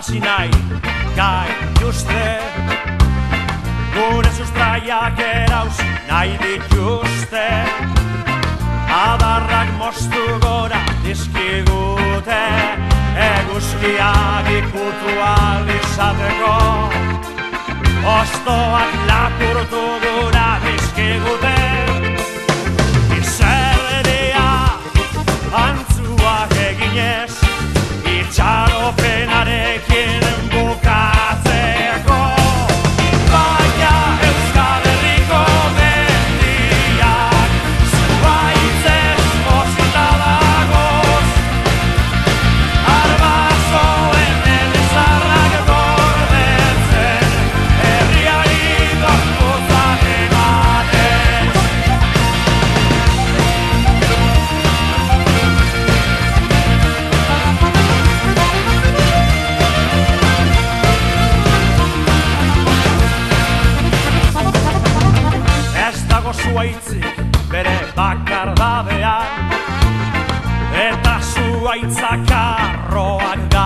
hasi nahi gai juste Gure sustraiak erauz nahi dituzte. Adarrak mostu gora dizkigute. Eguzkiak ikutu alizateko Ostoak lapurtu gura zuaitzik bere bakardadean Eta zuaitzak arroak gara